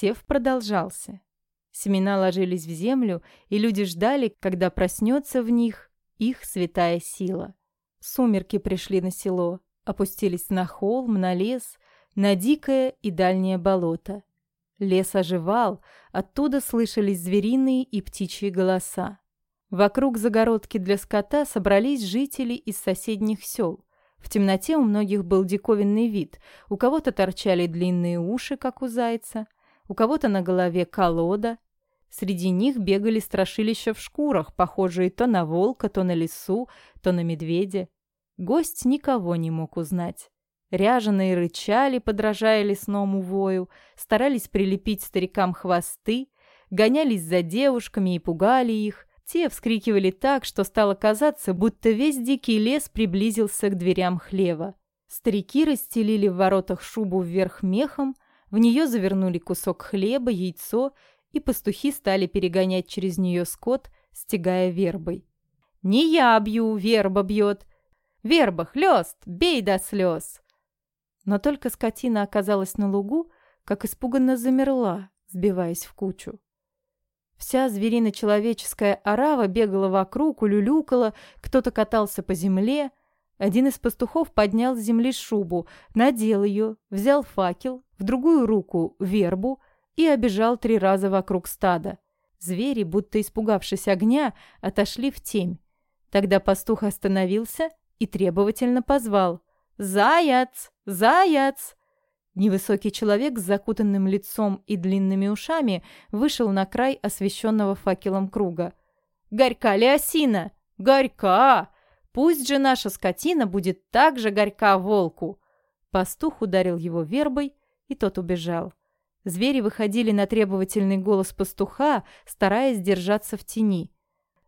Сев продолжался. Семена ложились в землю, и люди ждали, когда проснется в них их святая сила. Сумерки пришли на село, опустились на холм, на лес, на дикое и дальнее болото. Лес оживал, оттуда слышались звериные и птичьи голоса. Вокруг загородки для скота собрались жители из соседних сел. В темноте у многих был диковинный вид, у кого-то торчали длинные уши, как у зайца – у кого-то на голове колода. Среди них бегали страшилища в шкурах, похожие то на волка, то на лису, то на медведя. Гость никого не мог узнать. Ряженые рычали, подражая лесному вою, старались прилепить старикам хвосты, гонялись за девушками и пугали их. Те вскрикивали так, что стало казаться, будто весь дикий лес приблизился к дверям хлева. Старики расстелили в воротах шубу вверх мехом, в нее завернули кусок хлеба, яйцо, и пастухи стали перегонять через нее скот, стегая вербой. «Не я бью, верба бьет! Верба, хлёст, бей до слез!» Но только скотина оказалась на лугу, как испуганно замерла, сбиваясь в кучу. Вся зверино-человеческая орава бегала вокруг, улюлюкала, кто-то катался по земле, один из пастухов поднял с земли шубу, надел ее, взял факел, в другую руку – вербу и обежал три раза вокруг стада. Звери, будто испугавшись огня, отошли в темь. Тогда пастух остановился и требовательно позвал «Заяц! Заяц!» Невысокий человек с закутанным лицом и длинными ушами вышел на край освещенного факелом круга. «Горька ли осина? Горька!» Пусть же наша скотина будет так же горька волку!» Пастух ударил его вербой, и тот убежал. Звери выходили на требовательный голос пастуха, стараясь держаться в тени.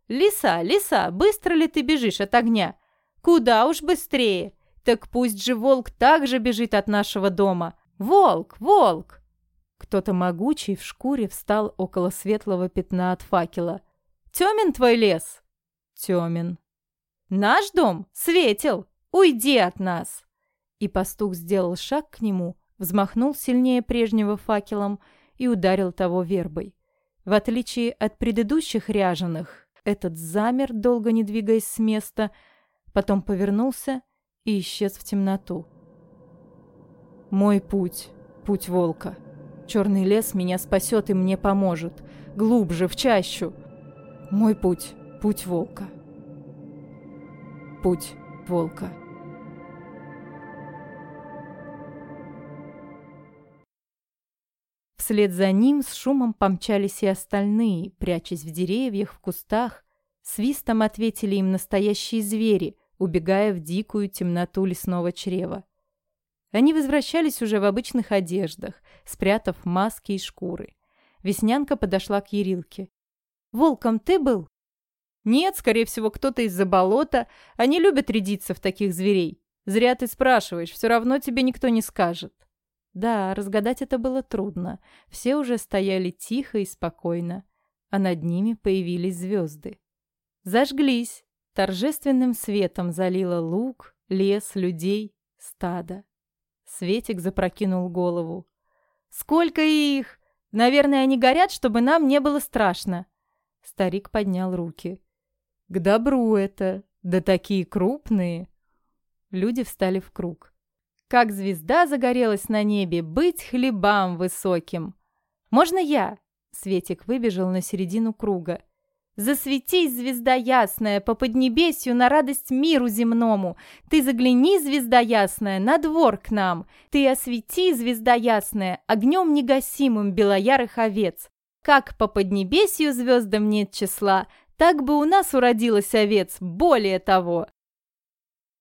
«Лиса, лиса, быстро ли ты бежишь от огня? Куда уж быстрее! Так пусть же волк так же бежит от нашего дома! Волк, волк!» Кто-то могучий в шкуре встал около светлого пятна от факела. «Тёмен твой лес?» «Тёмен», Наш дом, Светил, уйди от нас!» И пастух сделал шаг к нему, взмахнул сильнее прежнего факелом и ударил того вербой. В отличие от предыдущих ряженых, этот замер, долго не двигаясь с места, потом повернулся и исчез в темноту. «Мой путь, путь волка. Черный лес меня спасет и мне поможет. Глубже, в чащу. Мой путь, путь волка». Путь волка. Вслед за ним с шумом помчались и остальные, прячась в деревьях, в кустах. Свистом ответили им настоящие звери, убегая в дикую темноту лесного чрева. Они возвращались уже в обычных одеждах, спрятав маски и шкуры. Веснянка подошла к Ерилке. «Волком ты был?» Нет, скорее всего, кто-то из-за болота. Они любят рядиться в таких зверей. Зря ты спрашиваешь, все равно тебе никто не скажет. Да, разгадать это было трудно. Все уже стояли тихо и спокойно, а над ними появились звезды. Зажглись. Торжественным светом залило луг, лес, людей, стадо. Светик запрокинул голову. «Сколько их! Наверное, они горят, чтобы нам не было страшно!» Старик поднял руки. К добру это, да такие крупные. Люди встали в круг. Как звезда загорелась на небе, быть хлебам высоким. Можно я? Светик выбежал на середину круга. Засветись, звезда ясная, по поднебесью на радость миру земному. Ты загляни, звезда ясная, на двор к нам. Ты освети, звезда ясная, огнем негасимым белоярых овец. Как по поднебесью звездам нет числа, так бы у нас уродилось овец, более того.